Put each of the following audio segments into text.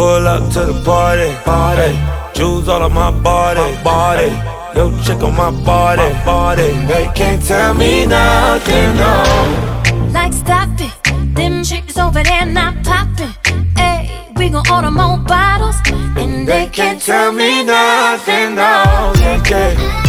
Pull up to the party, party. Jewels all on my body, body. Yo, chick on my body, body. They can't tell me nothing, no. Like stop it, them chicks over there not popping. Hey, we gon' order more bottles, and They can't tell me nothing, no. Yeah, yeah.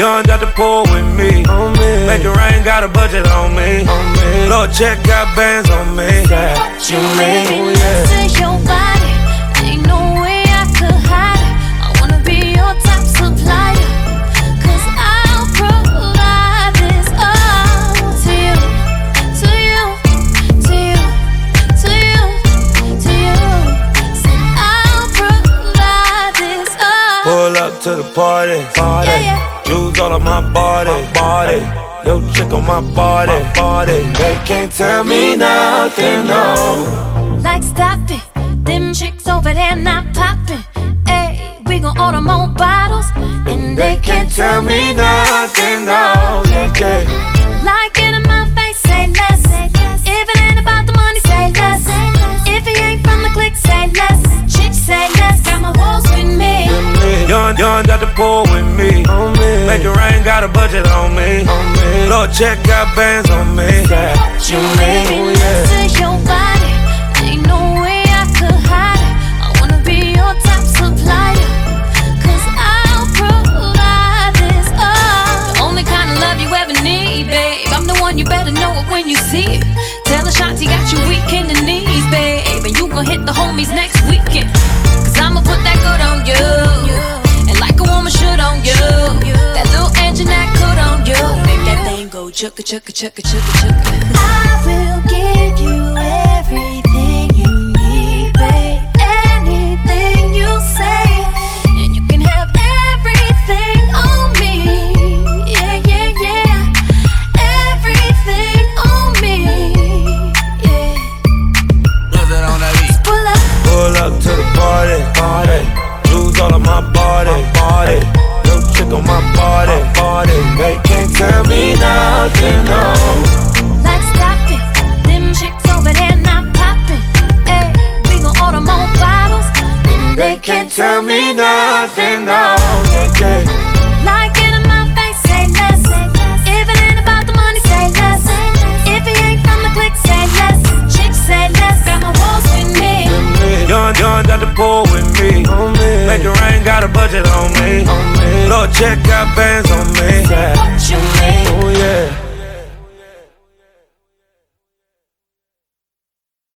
Young, young, got the pool with me. On me. Make it rain, got a budget on me. On me. Lord, check got bands on me. That you mean? Oh, yeah. To your body, ain't no way I could hide it. I wanna be your top supplier. Cause I'll provide this all to you, to you, to you, to you, to you. Said I'll provide this all. Pull up to the party, party. Yeah, yeah. Jewels all on my body, body. Yo, chick on my body, body. They can't tell me nothing, no. like stop it. Them chicks over there not popping. Hey, we gon' order more bottles, and they can't Tell me nothing, no. Yeah. like it in my face. Say less. If it ain't about the money, say less. If he ain't from the clique, say less. Chicks say less. Got my walls with me. Young, young, got the pool with me. On me. Make it rain, got a budget on me. On me. Lord, check got bands on me. That you mean? Oh, yeah. To your body, ain't no way I could hide it. I wanna be your top supplier. Cause I'll provide this all. The only kind of love you ever need, babe. I'm the one you better know it when you see it. Tell the shots he got you weak in the knees, babe. And you gon' hit the homies next chugga chugga chugga chugga chugga. I will give you everything you need, babe. Anything you say, and you can have everything on me. Yeah, yeah, yeah. Everything on me. Yeah. Pull up. Pull up to the party, party. Jewels all on my body, body. Yo, chick on my body, body. They can't tell me nothing, no. Like stop. Them chicks over there not popping. Hey, we gon' order more bottles. And They can't tell me nothing, no. Yeah, yeah. Like it in my face, say less. If it ain't about the money, say less. If he ain't from the clique, say less. Chicks say less. Got my walls with me. Young, young, got the pool with me. On me. Make it rain, got a budget on me. On me. Lord, check got bands on me.